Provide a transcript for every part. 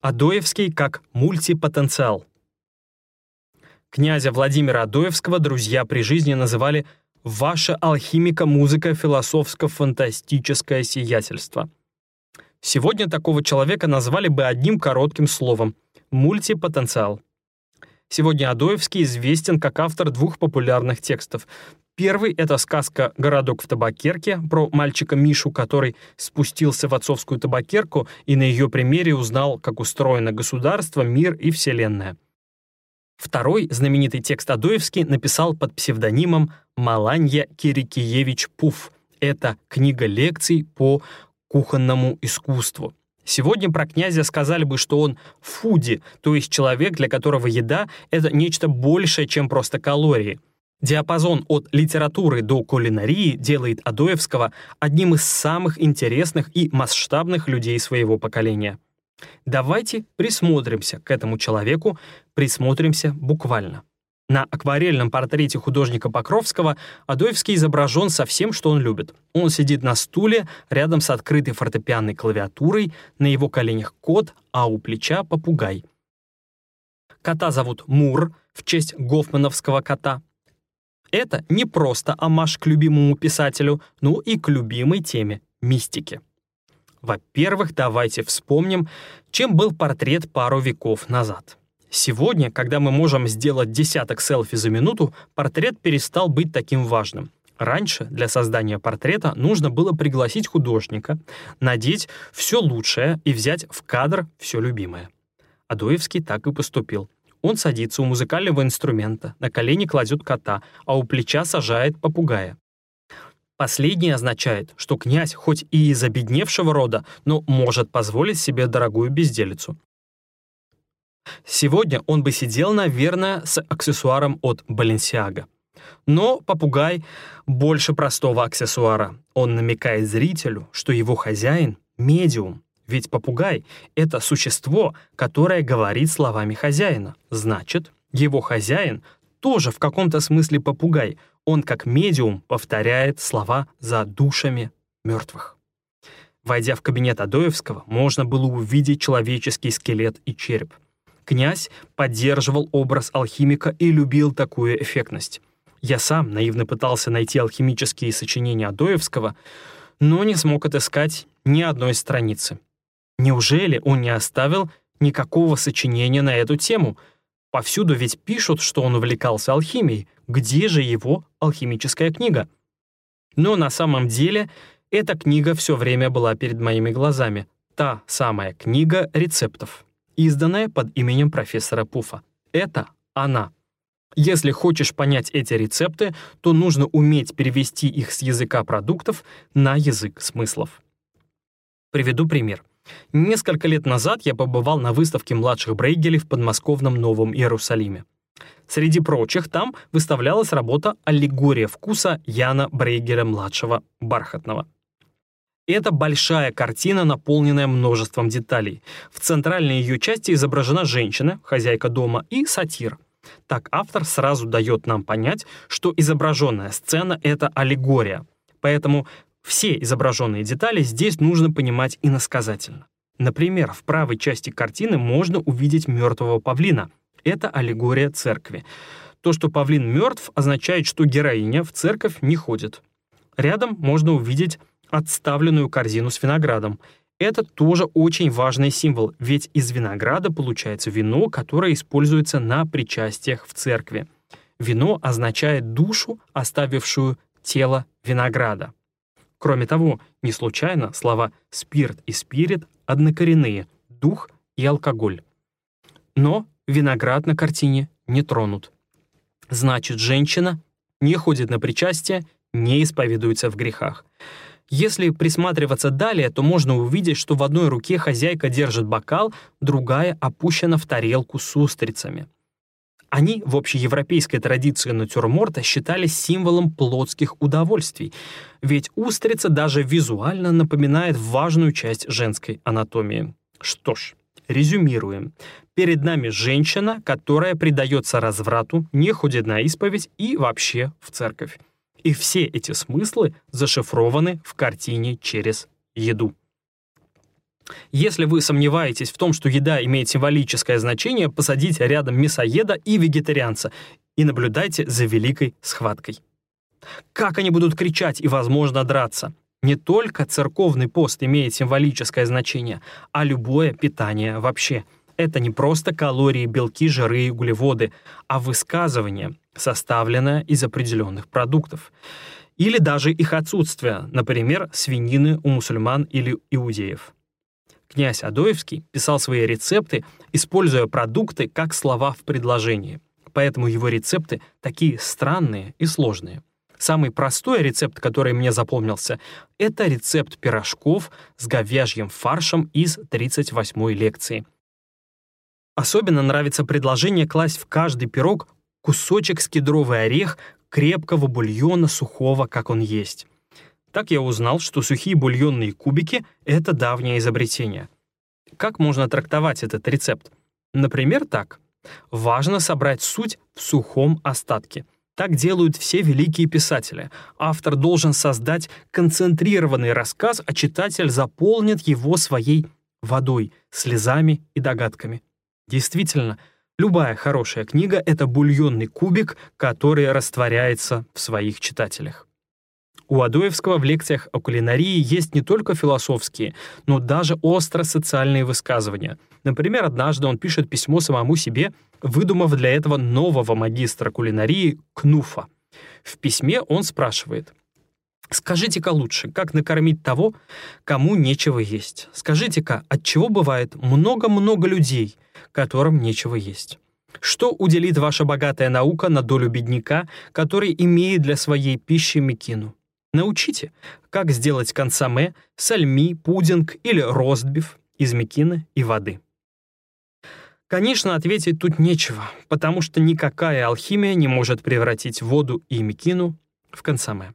Адоевский как мультипотенциал. Князя Владимира Адоевского друзья при жизни называли «Ваше алхимика музыка философско-фантастическое сиятельство». Сегодня такого человека назвали бы одним коротким словом — мультипотенциал. Сегодня Адоевский известен как автор двух популярных текстов. Первый — это сказка «Городок в табакерке» про мальчика Мишу, который спустился в отцовскую табакерку и на ее примере узнал, как устроено государство, мир и вселенная. Второй знаменитый текст Адоевский написал под псевдонимом Маланья Кирикиевич Пуф. Это книга лекций по кухонному искусству. Сегодня про князя сказали бы, что он фуди, то есть человек, для которого еда — это нечто большее, чем просто калории. Диапазон от литературы до кулинарии делает Адоевского одним из самых интересных и масштабных людей своего поколения. Давайте присмотримся к этому человеку, присмотримся буквально. На акварельном портрете художника Покровского Адоевский изображен со всем, что он любит. Он сидит на стуле рядом с открытой фортепианной клавиатурой, на его коленях кот, а у плеча попугай. Кота зовут Мур в честь гофмановского кота. Это не просто амаш к любимому писателю, но и к любимой теме — мистики. Во-первых, давайте вспомним, чем был портрет пару веков назад. Сегодня, когда мы можем сделать десяток селфи за минуту, портрет перестал быть таким важным. Раньше для создания портрета нужно было пригласить художника, надеть все лучшее и взять в кадр все любимое. Адоевский так и поступил. Он садится у музыкального инструмента, на колени кладет кота, а у плеча сажает попугая. Последнее означает, что князь хоть и из обедневшего рода, но может позволить себе дорогую безделицу. Сегодня он бы сидел, наверное, с аксессуаром от Баленсиага. Но попугай больше простого аксессуара. Он намекает зрителю, что его хозяин — медиум. Ведь попугай — это существо, которое говорит словами хозяина. Значит, его хозяин тоже в каком-то смысле попугай. Он как медиум повторяет слова за душами мертвых. Войдя в кабинет Адоевского, можно было увидеть человеческий скелет и череп — Князь поддерживал образ алхимика и любил такую эффектность. Я сам наивно пытался найти алхимические сочинения Адоевского, но не смог отыскать ни одной страницы. Неужели он не оставил никакого сочинения на эту тему? Повсюду ведь пишут, что он увлекался алхимией. Где же его алхимическая книга? Но на самом деле эта книга все время была перед моими глазами. Та самая книга рецептов изданная под именем профессора Пуфа. Это она. Если хочешь понять эти рецепты, то нужно уметь перевести их с языка продуктов на язык смыслов. Приведу пример. Несколько лет назад я побывал на выставке младших Брейгелей в подмосковном Новом Иерусалиме. Среди прочих там выставлялась работа «Аллегория вкуса» Яна Брейгеля-младшего «Бархатного». Это большая картина, наполненная множеством деталей. В центральной ее части изображена женщина, хозяйка дома, и сатир. Так автор сразу дает нам понять, что изображенная сцена — это аллегория. Поэтому все изображенные детали здесь нужно понимать иносказательно. Например, в правой части картины можно увидеть мертвого павлина. Это аллегория церкви. То, что павлин мертв, означает, что героиня в церковь не ходит. Рядом можно увидеть отставленную корзину с виноградом. Это тоже очень важный символ, ведь из винограда получается вино, которое используется на причастиях в церкви. Вино означает душу, оставившую тело винограда. Кроме того, не случайно слова «спирт» и «спирит» однокоренные — дух и алкоголь. Но виноград на картине не тронут. Значит, женщина не ходит на причастие, не исповедуется в грехах. Если присматриваться далее, то можно увидеть, что в одной руке хозяйка держит бокал, другая опущена в тарелку с устрицами. Они в общеевропейской традиции натюрморта считались символом плотских удовольствий, ведь устрица даже визуально напоминает важную часть женской анатомии. Что ж, резюмируем. Перед нами женщина, которая предается разврату, не ходит на исповедь и вообще в церковь. И все эти смыслы зашифрованы в картине через еду. Если вы сомневаетесь в том, что еда имеет символическое значение, посадите рядом мясоеда и вегетарианца и наблюдайте за великой схваткой. Как они будут кричать и, возможно, драться? Не только церковный пост имеет символическое значение, а любое питание вообще. Это не просто калории, белки, жиры и углеводы, а высказывание, составленное из определенных продуктов. Или даже их отсутствие, например, свинины у мусульман или иудеев. Князь Адоевский писал свои рецепты, используя продукты как слова в предложении. Поэтому его рецепты такие странные и сложные. Самый простой рецепт, который мне запомнился, это рецепт пирожков с говяжьим фаршем из 38-й лекции. Особенно нравится предложение класть в каждый пирог кусочек скидровый орех крепкого бульона сухого, как он есть. Так я узнал, что сухие бульонные кубики — это давнее изобретение. Как можно трактовать этот рецепт? Например, так. Важно собрать суть в сухом остатке — так делают все великие писатели. Автор должен создать концентрированный рассказ, а читатель заполнит его своей водой, слезами и догадками. Действительно, любая хорошая книга — это бульонный кубик, который растворяется в своих читателях. У Адоевского в лекциях о кулинарии есть не только философские, но даже остро-социальные высказывания. Например, однажды он пишет письмо самому себе — выдумав для этого нового магистра кулинарии Кнуфа. В письме он спрашивает, «Скажите-ка лучше, как накормить того, кому нечего есть? Скажите-ка, от чего бывает много-много людей, которым нечего есть?» Что уделит ваша богатая наука на долю бедняка, который имеет для своей пищи мекину? Научите, как сделать консоме, сальми, пудинг или ростбиф из мекины и воды. Конечно, ответить тут нечего, потому что никакая алхимия не может превратить воду и мекину в консоме.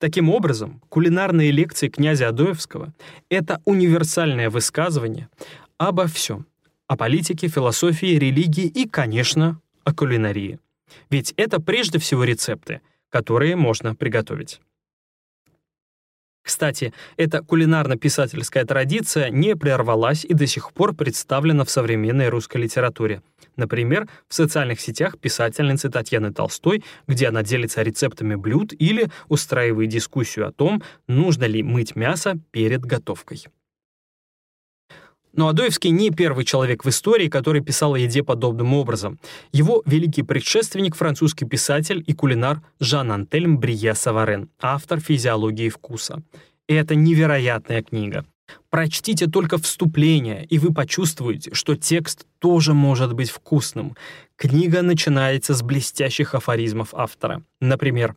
Таким образом, кулинарные лекции князя Адоевского — это универсальное высказывание обо всем — о политике, философии, религии и, конечно, о кулинарии. Ведь это прежде всего рецепты, которые можно приготовить. Кстати, эта кулинарно-писательская традиция не прервалась и до сих пор представлена в современной русской литературе. Например, в социальных сетях писательницы Татьяны Толстой, где она делится рецептами блюд или устраивает дискуссию о том, нужно ли мыть мясо перед готовкой. Но Адоевский не первый человек в истории, который писал о еде подобным образом. Его великий предшественник — французский писатель и кулинар Жан-Антельм Брие Саварен, автор «Физиологии вкуса». И это невероятная книга. Прочтите только вступление, и вы почувствуете, что текст тоже может быть вкусным. Книга начинается с блестящих афоризмов автора. Например,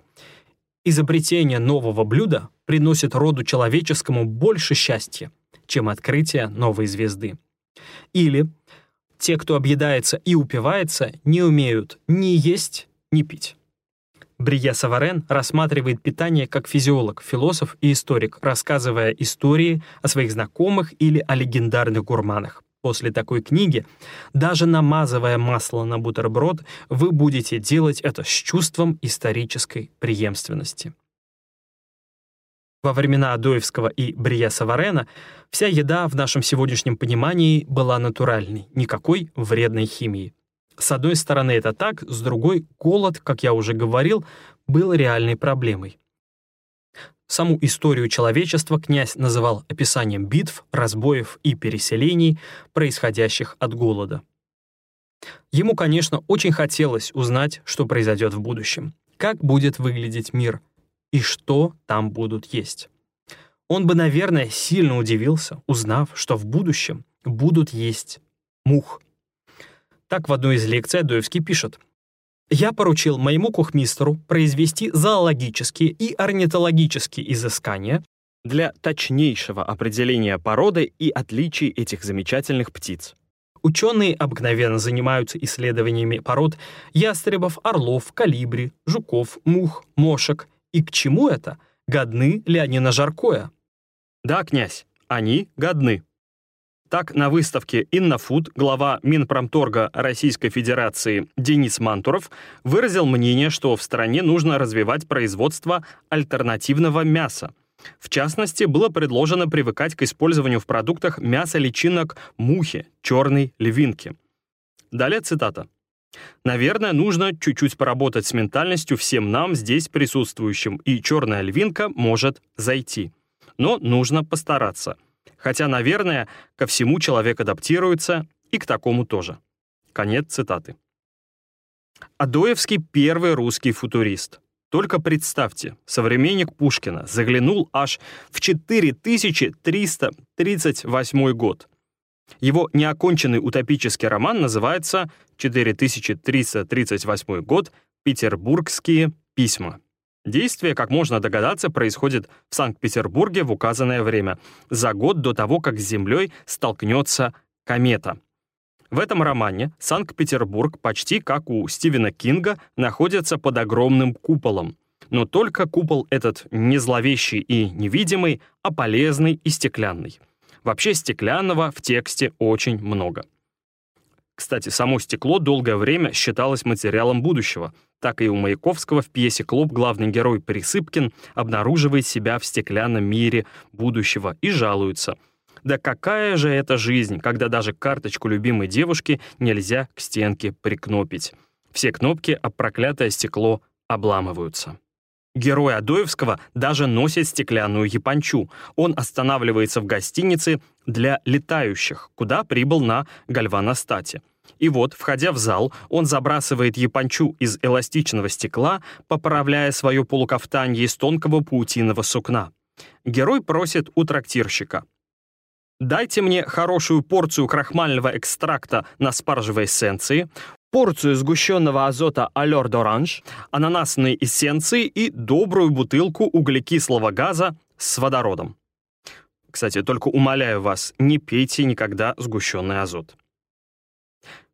«Изобретение нового блюда приносит роду человеческому больше счастья, чем открытие новой звезды. Или те, кто объедается и упивается, не умеют ни есть, ни пить. Брия Саварен рассматривает питание как физиолог, философ и историк, рассказывая истории о своих знакомых или о легендарных гурманах. После такой книги, даже намазывая масло на бутерброд, вы будете делать это с чувством исторической преемственности. Во времена Адоевского и Брия Саварена вся еда в нашем сегодняшнем понимании была натуральной, никакой вредной химии. С одной стороны это так, с другой голод, как я уже говорил, был реальной проблемой. Саму историю человечества князь называл описанием битв, разбоев и переселений, происходящих от голода. Ему, конечно, очень хотелось узнать, что произойдет в будущем, как будет выглядеть мир, и что там будут есть. Он бы, наверное, сильно удивился, узнав, что в будущем будут есть мух. Так в одной из лекций Адоевский пишет. «Я поручил моему кухмистеру произвести зоологические и орнитологические изыскания для точнейшего определения породы и отличий этих замечательных птиц. Ученые обыкновенно занимаются исследованиями пород ястребов, орлов, калибри, жуков, мух, мошек и к чему это? Годны ли они на жаркое? Да, князь, они годны. Так, на выставке «Иннофуд» глава Минпромторга Российской Федерации Денис Мантуров выразил мнение, что в стране нужно развивать производство альтернативного мяса, В частности, было предложено привыкать к использованию в продуктах мяса личинок мухи, черной львинки. Далее цитата. Наверное, нужно чуть-чуть поработать с ментальностью всем нам здесь присутствующим, и черная львинка может зайти. Но нужно постараться. Хотя, наверное, ко всему человек адаптируется, и к такому тоже. Конец цитаты. Адоевский первый русский футурист. Только представьте, современник Пушкина заглянул аж в 4338 год. Его неоконченный утопический роман называется 4338 год «Петербургские письма». Действие, как можно догадаться, происходит в Санкт-Петербурге в указанное время, за год до того, как с Землей столкнется комета. В этом романе Санкт-Петербург, почти как у Стивена Кинга, находится под огромным куполом. Но только купол этот не зловещий и невидимый, а полезный и стеклянный. Вообще стеклянного в тексте очень много. Кстати, само стекло долгое время считалось материалом будущего. Так и у Маяковского в пьесе «Клоп» главный герой Присыпкин обнаруживает себя в стеклянном мире будущего и жалуется. Да какая же это жизнь, когда даже карточку любимой девушки нельзя к стенке прикнопить. Все кнопки об проклятое стекло обламываются. Герой Адоевского даже носит стеклянную япончу. Он останавливается в гостинице для летающих, куда прибыл на гальваностате. И вот, входя в зал, он забрасывает япончу из эластичного стекла, поправляя свое полукафтанье из тонкого паутиного сукна. Герой просит у трактирщика. «Дайте мне хорошую порцию крахмального экстракта на спаржевой эссенции, порцию сгущенного азота Allure d'Orange, ананасные эссенции и добрую бутылку углекислого газа с водородом. Кстати, только умоляю вас, не пейте никогда сгущенный азот.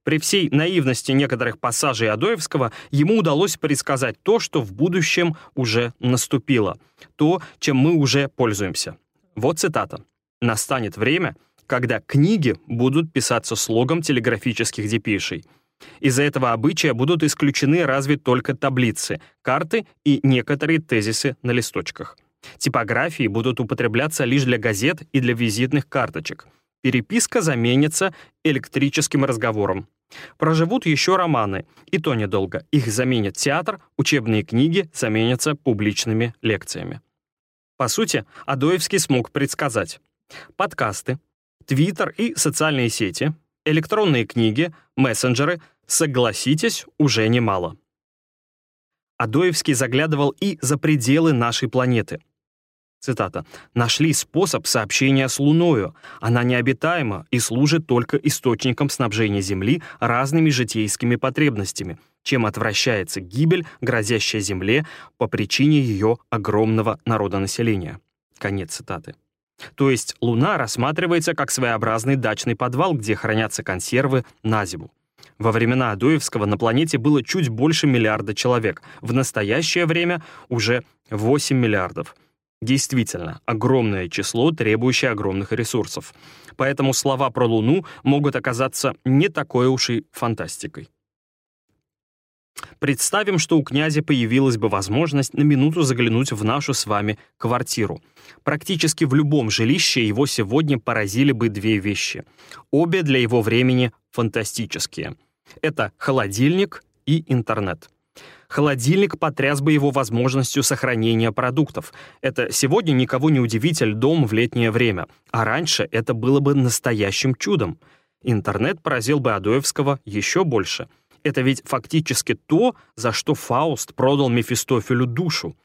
При всей наивности некоторых пассажей Адоевского ему удалось предсказать то, что в будущем уже наступило, то, чем мы уже пользуемся. Вот цитата. «Настанет время, когда книги будут писаться слогом телеграфических депешей — из-за этого обычая будут исключены разве только таблицы, карты и некоторые тезисы на листочках. Типографии будут употребляться лишь для газет и для визитных карточек. Переписка заменится электрическим разговором. Проживут еще романы, и то недолго. Их заменит театр, учебные книги заменятся публичными лекциями. По сути, Адоевский смог предсказать. Подкасты, Твиттер и социальные сети, электронные книги, мессенджеры Согласитесь, уже немало. Адоевский заглядывал и за пределы нашей планеты. Цитата. «Нашли способ сообщения с Луною. Она необитаема и служит только источником снабжения Земли разными житейскими потребностями, чем отвращается гибель, грозящая Земле по причине ее огромного народонаселения». Конец цитаты. То есть Луна рассматривается как своеобразный дачный подвал, где хранятся консервы на зиму. Во времена Адуевского на планете было чуть больше миллиарда человек. В настоящее время уже 8 миллиардов. Действительно, огромное число, требующее огромных ресурсов. Поэтому слова про Луну могут оказаться не такой уж и фантастикой. Представим, что у князя появилась бы возможность на минуту заглянуть в нашу с вами квартиру. Практически в любом жилище его сегодня поразили бы две вещи. Обе для его времени фантастические. Это холодильник и интернет. Холодильник потряс бы его возможностью сохранения продуктов. Это сегодня никого не удивитель дом в летнее время, а раньше это было бы настоящим чудом. Интернет поразил бы Адоевского еще больше. Это ведь фактически то, за что Фауст продал Мефистофелю душу.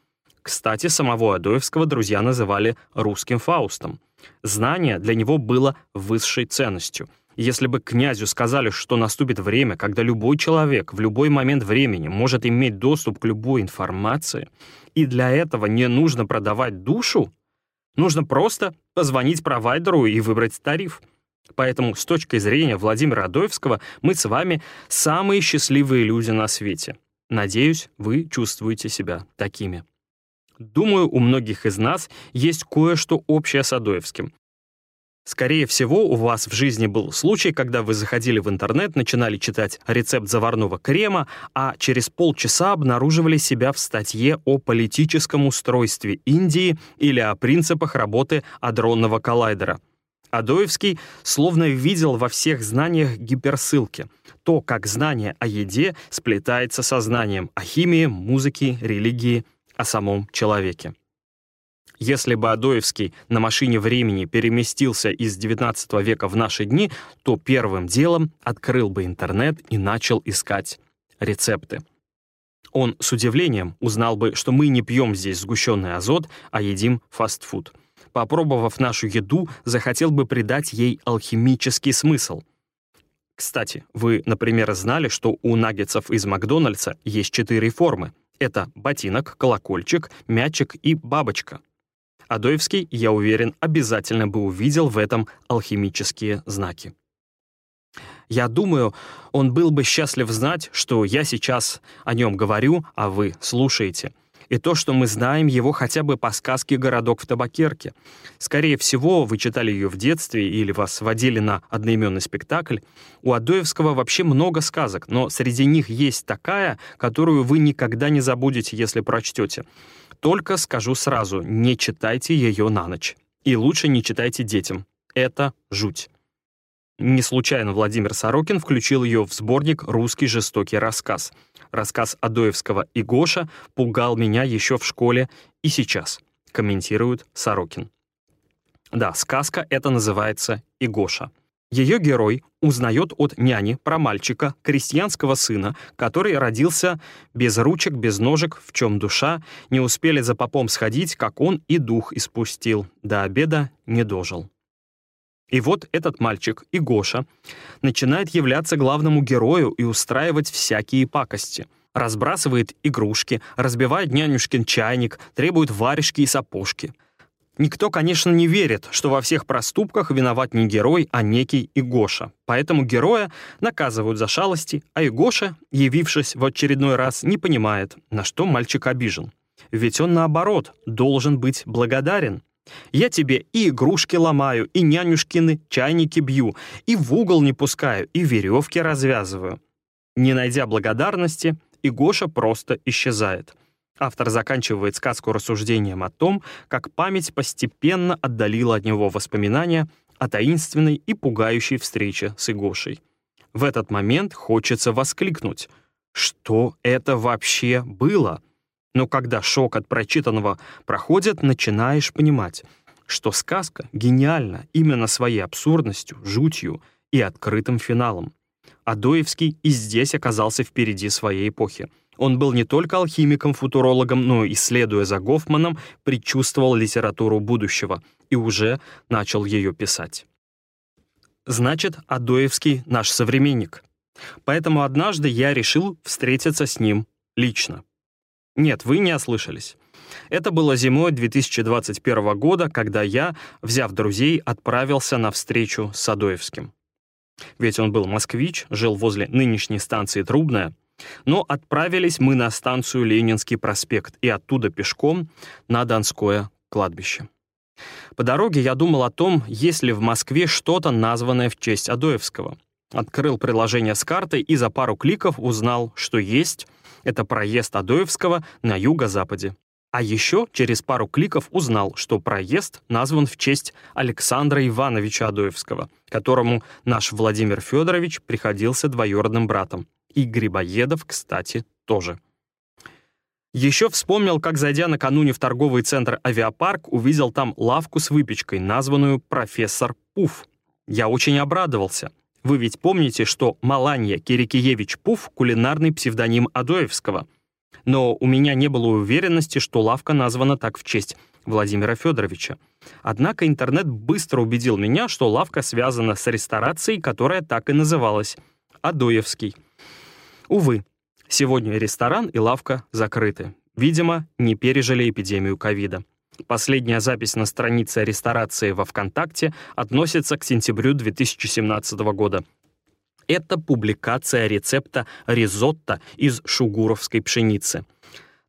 Кстати, самого Адоевского друзья называли русским Фаустом. Знание для него было высшей ценностью — если бы князю сказали, что наступит время, когда любой человек в любой момент времени может иметь доступ к любой информации, и для этого не нужно продавать душу, нужно просто позвонить провайдеру и выбрать тариф. Поэтому с точки зрения Владимира Адоевского мы с вами самые счастливые люди на свете. Надеюсь, вы чувствуете себя такими. Думаю, у многих из нас есть кое-что общее с Адоевским. Скорее всего, у вас в жизни был случай, когда вы заходили в интернет, начинали читать рецепт заварного крема, а через полчаса обнаруживали себя в статье о политическом устройстве Индии или о принципах работы адронного коллайдера. Адоевский словно видел во всех знаниях гиперссылки. То, как знание о еде сплетается со знанием о химии, музыке, религии, о самом человеке. Если бы Адоевский на машине времени переместился из XIX века в наши дни, то первым делом открыл бы интернет и начал искать рецепты. Он с удивлением узнал бы, что мы не пьем здесь сгущенный азот, а едим фастфуд. Попробовав нашу еду, захотел бы придать ей алхимический смысл. Кстати, вы, например, знали, что у наггетсов из Макдональдса есть четыре формы. Это ботинок, колокольчик, мячик и бабочка. Адоевский, я уверен, обязательно бы увидел в этом алхимические знаки. Я думаю, он был бы счастлив знать, что я сейчас о нем говорю, а вы слушаете. И то, что мы знаем его хотя бы по сказке «Городок в табакерке». Скорее всего, вы читали ее в детстве или вас водили на одноименный спектакль. У Адоевского вообще много сказок, но среди них есть такая, которую вы никогда не забудете, если прочтете. Только скажу сразу, не читайте ее на ночь. И лучше не читайте детям. Это жуть. Не случайно Владимир Сорокин включил ее в сборник «Русский жестокий рассказ». Рассказ Адоевского и Гоша пугал меня еще в школе и сейчас, комментирует Сорокин. Да, сказка это называется «Игоша». Ее герой узнает от няни про мальчика, крестьянского сына, который родился без ручек, без ножек, в чем душа, не успели за попом сходить, как он и дух испустил, до обеда не дожил. И вот этот мальчик, Игоша, начинает являться главному герою и устраивать всякие пакости. Разбрасывает игрушки, разбивает нянюшкин чайник, требует варежки и сапожки — Никто, конечно, не верит, что во всех проступках виноват не герой, а некий Игоша. Поэтому героя наказывают за шалости, а Игоша, явившись в очередной раз, не понимает, на что мальчик обижен. Ведь он, наоборот, должен быть благодарен. Я тебе и игрушки ломаю, и нянюшкины чайники бью, и в угол не пускаю, и веревки развязываю. Не найдя благодарности, Игоша просто исчезает. Автор заканчивает сказку рассуждением о том, как память постепенно отдалила от него воспоминания о таинственной и пугающей встрече с Игошей. В этот момент хочется воскликнуть. Что это вообще было? Но когда шок от прочитанного проходит, начинаешь понимать, что сказка гениальна именно своей абсурдностью, жутью и открытым финалом. Адоевский и здесь оказался впереди своей эпохи — он был не только алхимиком-футурологом, но, исследуя за Гофманом, предчувствовал литературу будущего и уже начал ее писать. Значит, Адоевский — наш современник. Поэтому однажды я решил встретиться с ним лично. Нет, вы не ослышались. Это было зимой 2021 года, когда я, взяв друзей, отправился на встречу с Адоевским. Ведь он был москвич, жил возле нынешней станции Трубная — но отправились мы на станцию Ленинский проспект и оттуда пешком на Донское кладбище. По дороге я думал о том, есть ли в Москве что-то, названное в честь Адоевского. Открыл приложение с картой и за пару кликов узнал, что есть. Это проезд Адоевского на юго-западе. А еще через пару кликов узнал, что проезд назван в честь Александра Ивановича Адоевского, которому наш Владимир Федорович приходился двоюродным братом. И Грибоедов, кстати, тоже. Еще вспомнил, как, зайдя накануне в торговый центр «Авиапарк», увидел там лавку с выпечкой, названную «Профессор Пуф». Я очень обрадовался. Вы ведь помните, что Маланья Кирикиевич Пуф — кулинарный псевдоним Адоевского. Но у меня не было уверенности, что лавка названа так в честь Владимира Федоровича. Однако интернет быстро убедил меня, что лавка связана с ресторацией, которая так и называлась — Адоевский — Увы, сегодня ресторан и лавка закрыты. Видимо, не пережили эпидемию ковида. Последняя запись на странице ресторации во ВКонтакте относится к сентябрю 2017 года. Это публикация рецепта ризотто из шугуровской пшеницы.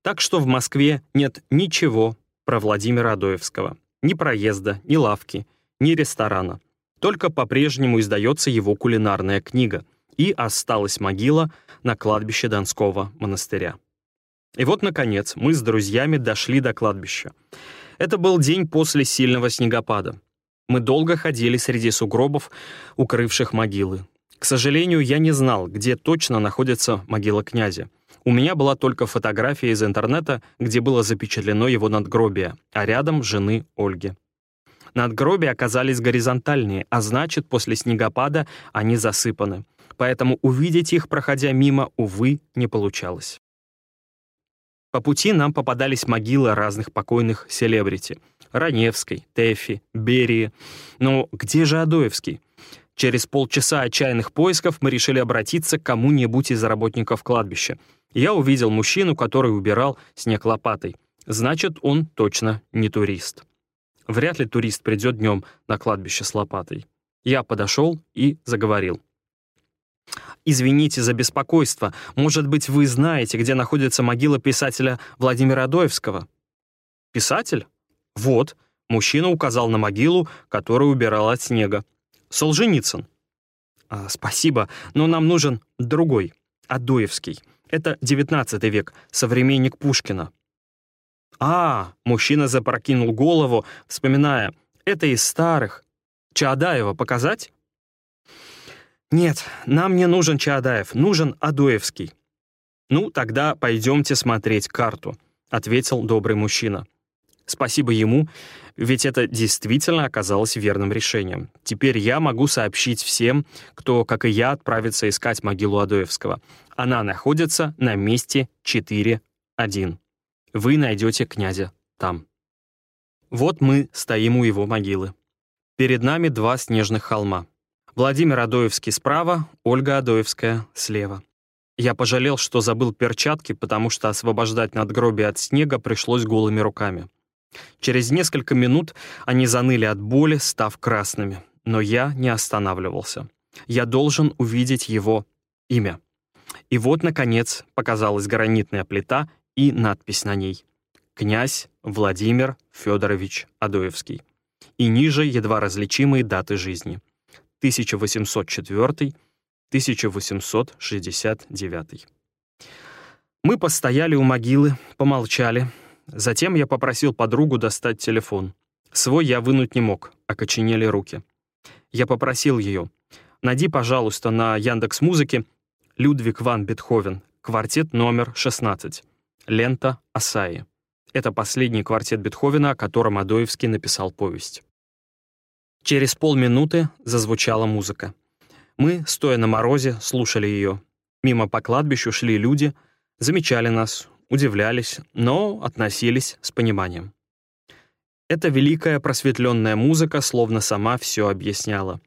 Так что в Москве нет ничего про Владимира Адоевского. Ни проезда, ни лавки, ни ресторана. только по-прежнему издается его кулинарная книга, и осталась могила на кладбище Донского монастыря. И вот, наконец, мы с друзьями дошли до кладбища. Это был день после сильного снегопада. Мы долго ходили среди сугробов, укрывших могилы. К сожалению, я не знал, где точно находится могила князя. У меня была только фотография из интернета, где было запечатлено его надгробие, а рядом жены Ольги. Надгробия оказались горизонтальные, а значит, после снегопада они засыпаны. Поэтому увидеть их, проходя мимо, увы, не получалось. По пути нам попадались могилы разных покойных селебрити. Раневской, Тэффи, Берии. Но где же Адоевский? Через полчаса отчаянных поисков мы решили обратиться к кому-нибудь из работников кладбища. Я увидел мужчину, который убирал снег лопатой. Значит, он точно не турист. Вряд ли турист придет днем на кладбище с лопатой. Я подошел и заговорил. «Извините за беспокойство. Может быть, вы знаете, где находится могила писателя Владимира Адоевского?» «Писатель? Вот». Мужчина указал на могилу, которую убирал от снега. «Солженицын». А, «Спасибо, но нам нужен другой, Адоевский. Это XIX век, современник Пушкина». «А!» — мужчина запрокинул голову, вспоминая. «Это из старых. Чаадаева показать?» «Нет, нам не нужен Чаадаев, нужен Адоевский». «Ну, тогда пойдемте смотреть карту», — ответил добрый мужчина. Спасибо ему, ведь это действительно оказалось верным решением. Теперь я могу сообщить всем, кто, как и я, отправится искать могилу Адоевского. Она находится на месте 4.1. Вы найдете князя там. Вот мы стоим у его могилы. Перед нами два снежных холма. Владимир Адоевский справа, Ольга Адоевская слева. Я пожалел, что забыл перчатки, потому что освобождать надгробие от снега пришлось голыми руками. Через несколько минут они заныли от боли, став красными. Но я не останавливался. Я должен увидеть его имя. И вот, наконец, показалась гранитная плита и надпись на ней. «Князь Владимир Федорович Адоевский». И ниже едва различимые даты жизни. 1804-1869. Мы постояли у могилы, помолчали. Затем я попросил подругу достать телефон. Свой я вынуть не мог, окоченели руки. Я попросил ее, найди, пожалуйста, на Яндекс Музыке Людвиг ван Бетховен, квартет номер 16, лента Асаи. Это последний квартет Бетховена, о котором Адоевский написал повесть. Через полминуты зазвучала музыка. Мы, стоя на морозе, слушали ее. Мимо по кладбищу шли люди, замечали нас, удивлялись, но относились с пониманием. Эта великая просветленная музыка словно сама все объясняла.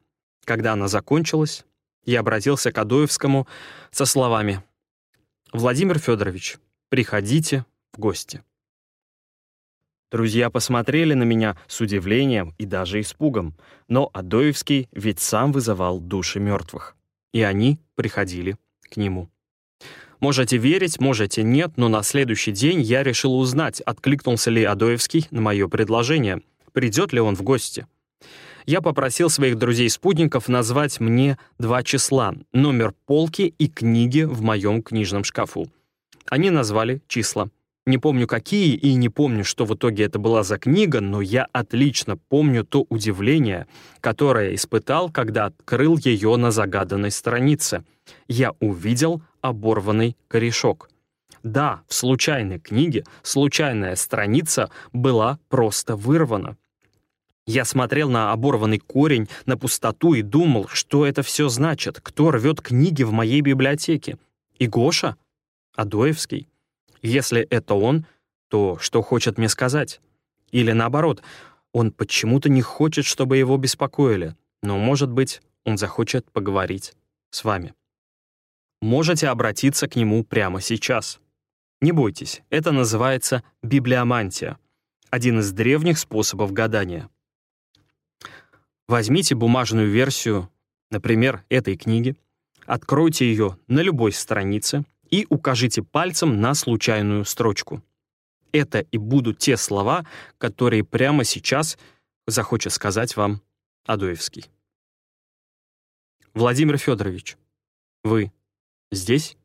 Когда она закончилась, я обратился к Адоевскому со словами «Владимир Федорович, приходите в гости». Друзья посмотрели на меня с удивлением и даже испугом, но Адоевский ведь сам вызывал души мертвых, и они приходили к нему. Можете верить, можете нет, но на следующий день я решил узнать, откликнулся ли Адоевский на мое предложение, придет ли он в гости. Я попросил своих друзей-спутников назвать мне два числа, номер полки и книги в моем книжном шкафу. Они назвали числа — не помню какие и не помню, что в итоге это была за книга, но я отлично помню то удивление, которое испытал, когда открыл ее на загаданной странице. Я увидел оборванный корешок. Да, в случайной книге случайная страница была просто вырвана. Я смотрел на оборванный корень, на пустоту и думал, что это все значит, кто рвет книги в моей библиотеке. И Гоша? Адоевский? Если это он, то что хочет мне сказать? Или наоборот, он почему-то не хочет, чтобы его беспокоили, но, может быть, он захочет поговорить с вами. Можете обратиться к нему прямо сейчас. Не бойтесь, это называется библиомантия, один из древних способов гадания. Возьмите бумажную версию, например, этой книги, откройте ее на любой странице и укажите пальцем на случайную строчку. Это и будут те слова, которые прямо сейчас захочет сказать вам Адоевский. Владимир Федорович, вы здесь?